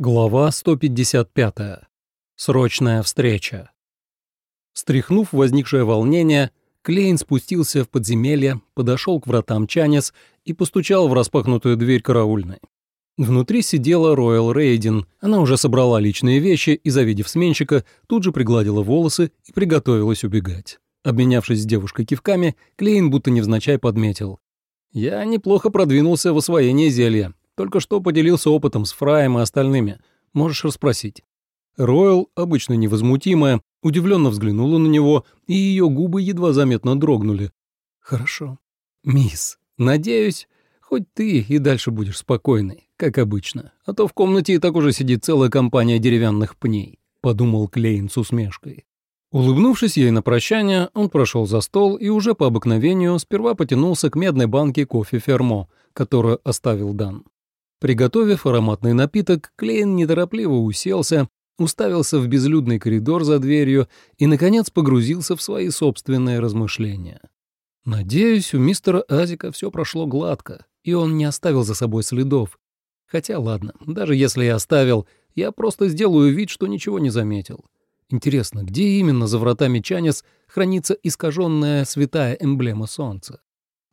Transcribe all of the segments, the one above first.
Глава 155. Срочная встреча. Стряхнув возникшее волнение, Клейн спустился в подземелье, подошел к вратам Чанес и постучал в распахнутую дверь караульной. Внутри сидела Роyal Рейдин. Она уже собрала личные вещи и, завидев сменщика, тут же пригладила волосы и приготовилась убегать. Обменявшись с девушкой кивками, Клейн будто невзначай подметил. «Я неплохо продвинулся в освоении зелья. Только что поделился опытом с Фраем и остальными. Можешь расспросить». Ройл, обычно невозмутимая, удивленно взглянула на него, и ее губы едва заметно дрогнули. «Хорошо. Мисс, надеюсь, хоть ты и дальше будешь спокойной, как обычно, а то в комнате и так уже сидит целая компания деревянных пней», — подумал Клейн с усмешкой. Улыбнувшись ей на прощание, он прошел за стол и уже по обыкновению сперва потянулся к медной банке кофе «Фермо», которую оставил Дан. Приготовив ароматный напиток, Клейн неторопливо уселся, уставился в безлюдный коридор за дверью и, наконец, погрузился в свои собственные размышления. Надеюсь, у мистера Азика все прошло гладко, и он не оставил за собой следов. Хотя ладно, даже если и оставил, я просто сделаю вид, что ничего не заметил. Интересно, где именно за вратами Чанес хранится искаженная святая эмблема солнца?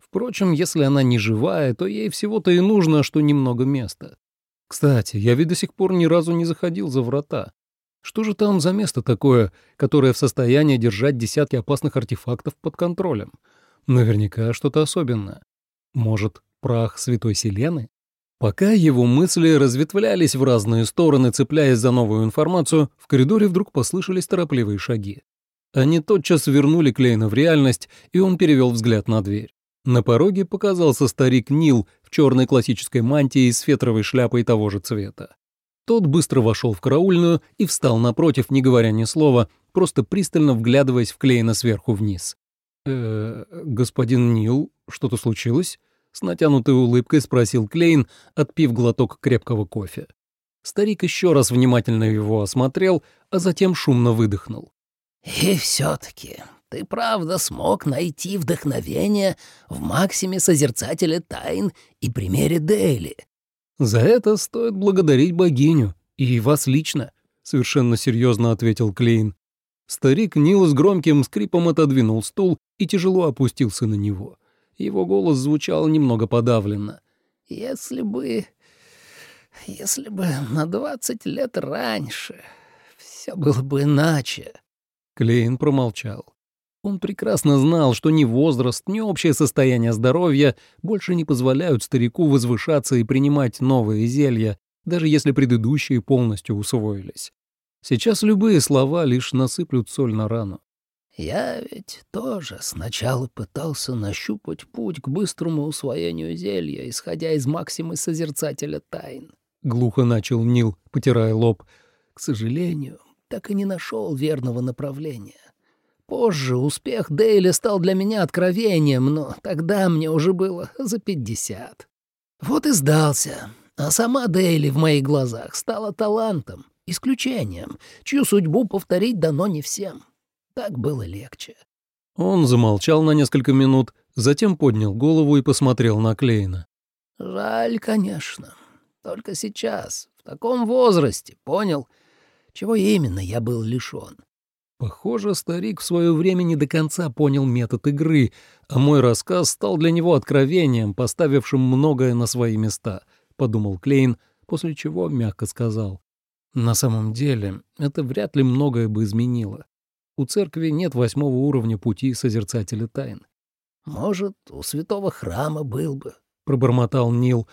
Впрочем, если она не живая, то ей всего-то и нужно, что немного места. Кстати, я ведь до сих пор ни разу не заходил за врата. Что же там за место такое, которое в состоянии держать десятки опасных артефактов под контролем? Наверняка что-то особенное. Может, прах Святой Селены? Пока его мысли разветвлялись в разные стороны, цепляясь за новую информацию, в коридоре вдруг послышались торопливые шаги. Они тотчас вернули Клейна в реальность, и он перевел взгляд на дверь. На пороге показался старик Нил в черной классической мантии с фетровой шляпой того же цвета. Тот быстро вошел в караульную и встал напротив, не говоря ни слова, просто пристально вглядываясь в Клейна сверху вниз. «Э, господин Нил, что-то случилось?» С натянутой улыбкой спросил Клейн, отпив глоток крепкого кофе. Старик еще раз внимательно его осмотрел, а затем шумно выдохнул. «И все-таки ты правда смог найти вдохновение в Максиме Созерцателя Тайн и примере Дейли. За это стоит благодарить богиню, и вас лично, — совершенно серьезно ответил Клейн. Старик Нил с громким скрипом отодвинул стул и тяжело опустился на него. Его голос звучал немного подавленно. «Если бы... если бы на двадцать лет раньше все было бы иначе...» Клейн промолчал. Он прекрасно знал, что ни возраст, ни общее состояние здоровья больше не позволяют старику возвышаться и принимать новые зелья, даже если предыдущие полностью усвоились. Сейчас любые слова лишь насыплют соль на рану. «Я ведь тоже сначала пытался нащупать путь к быстрому усвоению зелья, исходя из максимы Созерцателя Тайн», — глухо начал Нил, потирая лоб. «К сожалению, так и не нашел верного направления. Позже успех Дейли стал для меня откровением, но тогда мне уже было за пятьдесят. Вот и сдался. А сама Дейли в моих глазах стала талантом, исключением, чью судьбу повторить дано не всем. Так было легче. Он замолчал на несколько минут, затем поднял голову и посмотрел на Клейна. «Жаль, конечно. Только сейчас, в таком возрасте, понял, чего именно я был лишён. Похоже, старик в свое время не до конца понял метод игры, а мой рассказ стал для него откровением, поставившим многое на свои места, — подумал Клейн, после чего мягко сказал. На самом деле, это вряд ли многое бы изменило. У церкви нет восьмого уровня пути Созерцателя Тайн. «Может, у святого храма был бы», — пробормотал Нил.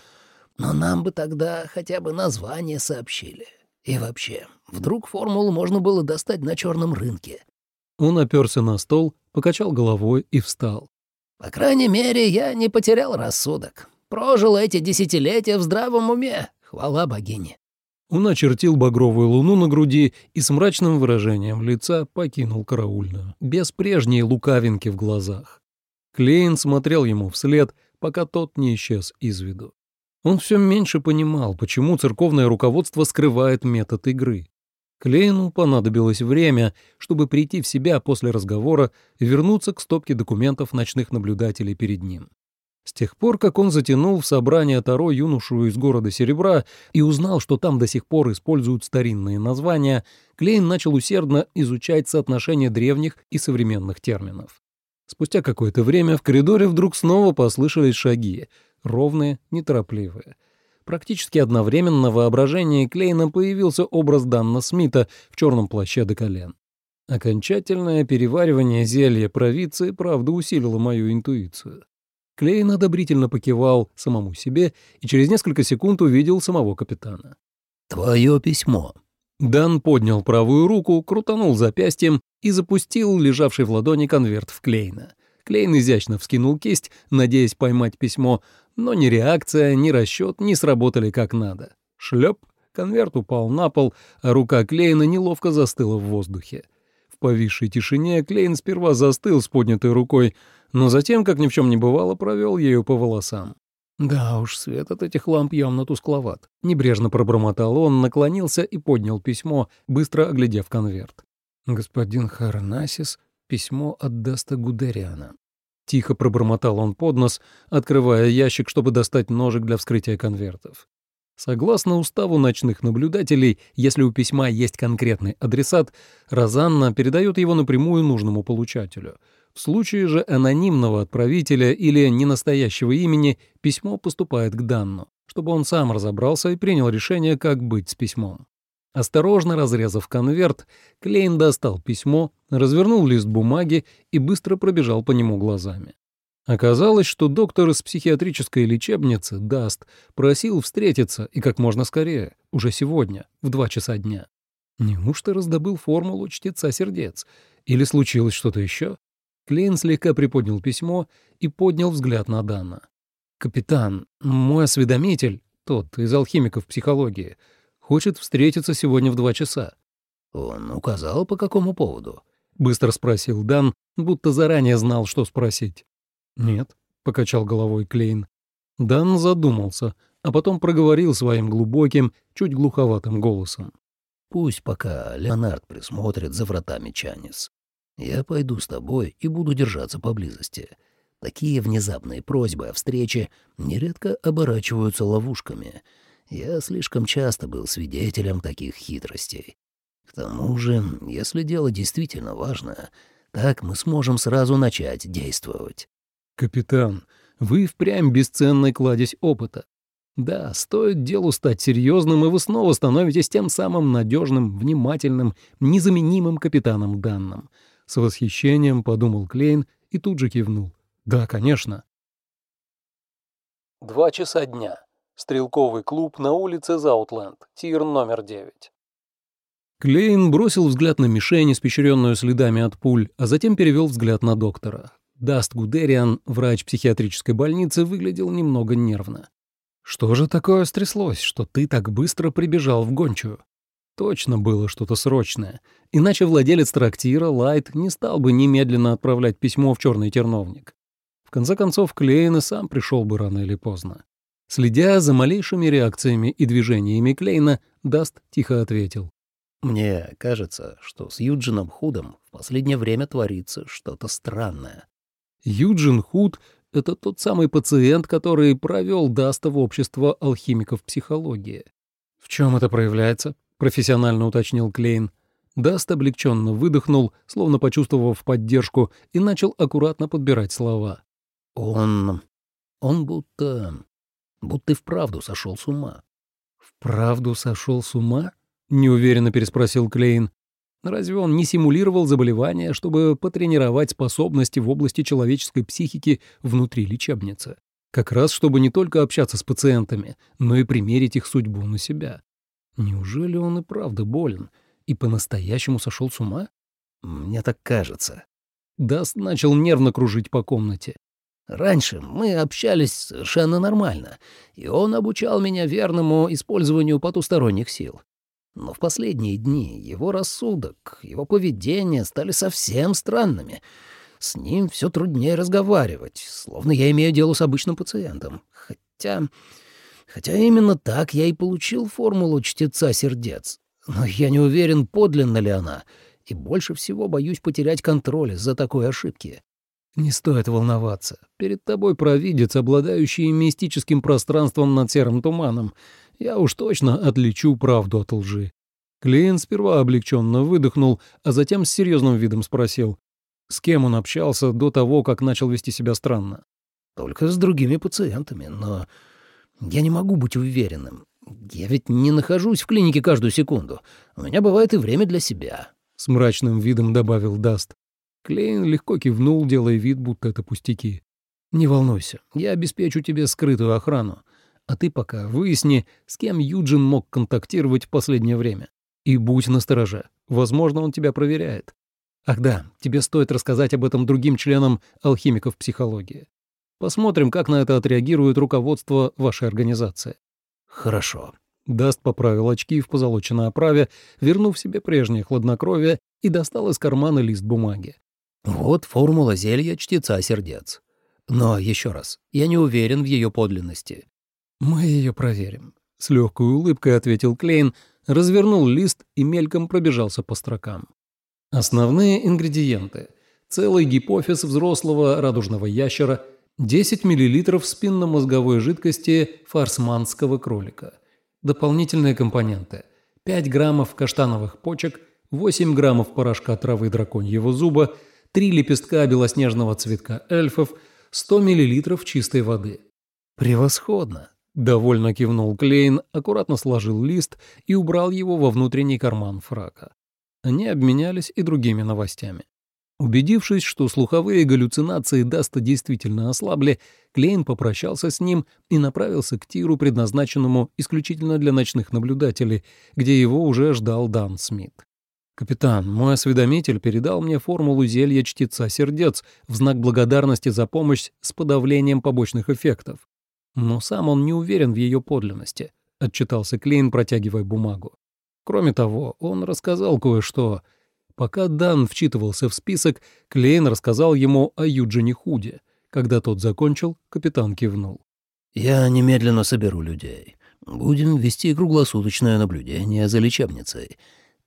«Но нам бы тогда хотя бы название сообщили. И вообще, вдруг формулу можно было достать на черном рынке. Он оперся на стол, покачал головой и встал. По крайней мере, я не потерял рассудок. Прожил эти десятилетия в здравом уме, хвала богине. Он очертил багровую луну на груди и с мрачным выражением лица покинул караульную, без прежней лукавинки в глазах. Клейн смотрел ему вслед, пока тот не исчез из виду. Он все меньше понимал, почему церковное руководство скрывает метод игры. Клейну понадобилось время, чтобы прийти в себя после разговора и вернуться к стопке документов ночных наблюдателей перед ним. С тех пор, как он затянул в собрание Таро юношу из города Серебра и узнал, что там до сих пор используют старинные названия, Клейн начал усердно изучать соотношение древних и современных терминов. Спустя какое-то время в коридоре вдруг снова послышались шаги, ровные, неторопливые. Практически одновременно в воображении Клейна появился образ Данна Смита в черном плаще до колен. Окончательное переваривание зелья провидцы, правда, усилило мою интуицию. Клейн одобрительно покивал самому себе и через несколько секунд увидел самого капитана. «Твое письмо». Дан поднял правую руку, крутанул запястьем и запустил лежавший в ладони конверт в Клейна. Клейн изящно вскинул кисть, надеясь поймать письмо, но ни реакция, ни расчет не сработали как надо. Шлеп, конверт упал на пол, а рука Клейна неловко застыла в воздухе. В повисшей тишине Клейн сперва застыл с поднятой рукой, но затем, как ни в чем не бывало, провел ею по волосам. Да уж, свет от этих ламп явно тускловат. Небрежно пробормотал он, наклонился и поднял письмо, быстро оглядев конверт. «Господин Харнасис, письмо от Даста Гудериана». Тихо пробормотал он под нос, открывая ящик, чтобы достать ножик для вскрытия конвертов. Согласно уставу ночных наблюдателей, если у письма есть конкретный адресат, Розанна передает его напрямую нужному получателю — в случае же анонимного отправителя или ненастоящего имени письмо поступает к Данну, чтобы он сам разобрался и принял решение, как быть с письмом. Осторожно разрезав конверт, Клейн достал письмо, развернул лист бумаги и быстро пробежал по нему глазами. Оказалось, что доктор из психиатрической лечебницы, Даст, просил встретиться и как можно скорее, уже сегодня, в два часа дня. Неужто раздобыл формулу чтеца сердец? Или случилось что-то еще? Клейн слегка приподнял письмо и поднял взгляд на Дана. «Капитан, мой осведомитель, тот из алхимиков психологии, хочет встретиться сегодня в два часа». «Он указал, по какому поводу?» — быстро спросил Дан, будто заранее знал, что спросить. «Нет», — покачал головой Клейн. Дан задумался, а потом проговорил своим глубоким, чуть глуховатым голосом. «Пусть пока Леонард присмотрит за вратами Чанис. Я пойду с тобой и буду держаться поблизости. Такие внезапные просьбы о встрече нередко оборачиваются ловушками. Я слишком часто был свидетелем таких хитростей. К тому же, если дело действительно важно, так мы сможем сразу начать действовать. «Капитан, вы впрямь бесценный кладезь опыта. Да, стоит делу стать серьезным, и вы снова становитесь тем самым надежным, внимательным, незаменимым капитаном Данным. С восхищением подумал Клейн и тут же кивнул. «Да, конечно». Два часа дня. Стрелковый клуб на улице Заутленд, тир номер девять. Клейн бросил взгляд на мишень, испещренную следами от пуль, а затем перевел взгляд на доктора. Даст Гудериан, врач психиатрической больницы, выглядел немного нервно. «Что же такое стряслось, что ты так быстро прибежал в гончую?» Точно было что-то срочное. Иначе владелец трактира, Лайт, не стал бы немедленно отправлять письмо в черный терновник. В конце концов, Клейн и сам пришел бы рано или поздно. Следя за малейшими реакциями и движениями Клейна, Даст тихо ответил. «Мне кажется, что с Юджином Худом в последнее время творится что-то странное». Юджин Худ — это тот самый пациент, который провел Даста в общество алхимиков психологии. В чем это проявляется? профессионально уточнил Клейн. Даст облегченно выдохнул, словно почувствовав поддержку, и начал аккуратно подбирать слова. «Он... он будто... будто и вправду сошел с ума». «Вправду сошел с ума?» — неуверенно переспросил Клейн. «Разве он не симулировал заболевание, чтобы потренировать способности в области человеческой психики внутри лечебницы? Как раз, чтобы не только общаться с пациентами, но и примерить их судьбу на себя. Неужели он и правда болен и по-настоящему сошел с ума? Мне так кажется. Даст начал нервно кружить по комнате. Раньше мы общались совершенно нормально, и он обучал меня верному использованию потусторонних сил. Но в последние дни его рассудок, его поведение стали совсем странными. С ним все труднее разговаривать, словно я имею дело с обычным пациентом. Хотя Хотя именно так я и получил формулу чтеца сердец. Но я не уверен, подлинна ли она, и больше всего боюсь потерять контроль из-за такой ошибки. Не стоит волноваться. Перед тобой провидец, обладающий мистическим пространством над серым туманом. Я уж точно отличу правду от лжи. Клиент сперва облегченно выдохнул, а затем с серьезным видом спросил, с кем он общался до того, как начал вести себя странно. «Только с другими пациентами, но я не могу быть уверенным. Я ведь не нахожусь в клинике каждую секунду. У меня бывает и время для себя», — с мрачным видом добавил Даст. Клейн легко кивнул, делая вид, будто это пустяки. «Не волнуйся, я обеспечу тебе скрытую охрану. А ты пока выясни, с кем Юджин мог контактировать в последнее время. И будь настороже. Возможно, он тебя проверяет. Ах да, тебе стоит рассказать об этом другим членам алхимиков психологии. Посмотрим, как на это отреагирует руководство вашей организации». «Хорошо». Даст поправил очки в позолоченной оправе, вернув себе прежнее хладнокровие и достал из кармана лист бумаги. Вот формула зелья чтеца сердец. Но еще раз, я не уверен в ее подлинности. Мы ее проверим. С легкой улыбкой ответил Клейн, развернул лист и мельком пробежался по строкам. Основные ингредиенты. Целый гипофиз взрослого радужного ящера, 10 мл спинномозговой жидкости фарсманского кролика. Дополнительные компоненты. 5 граммов каштановых почек, 8 граммов порошка травы драконьего зуба, три лепестка белоснежного цветка эльфов, 100 миллилитров чистой воды. «Превосходно!» — довольно кивнул Клейн, аккуратно сложил лист и убрал его во внутренний карман фрака. Они обменялись и другими новостями. Убедившись, что слуховые галлюцинации Даста действительно ослабли, Клейн попрощался с ним и направился к тиру, предназначенному исключительно для ночных наблюдателей, где его уже ждал Дан Смит. «Капитан, мой осведомитель передал мне формулу зелья чтеца сердец в знак благодарности за помощь с подавлением побочных эффектов. Но сам он не уверен в ее подлинности», — отчитался Клейн, протягивая бумагу. Кроме того, он рассказал кое-что. Пока Дан вчитывался в список, Клейн рассказал ему о Юджине Худе. Когда тот закончил, капитан кивнул. «Я немедленно соберу людей. Будем вести круглосуточное наблюдение за лечебницей».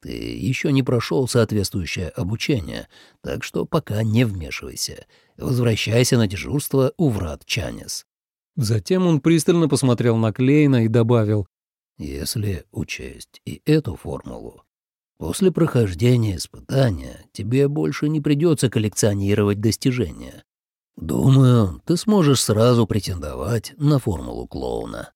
Ты еще не прошел соответствующее обучение, так что пока не вмешивайся. Возвращайся на дежурство у врат Чанис». Затем он пристально посмотрел на Клейна и добавил, «Если учесть и эту формулу, после прохождения испытания тебе больше не придется коллекционировать достижения. Думаю, ты сможешь сразу претендовать на формулу клоуна».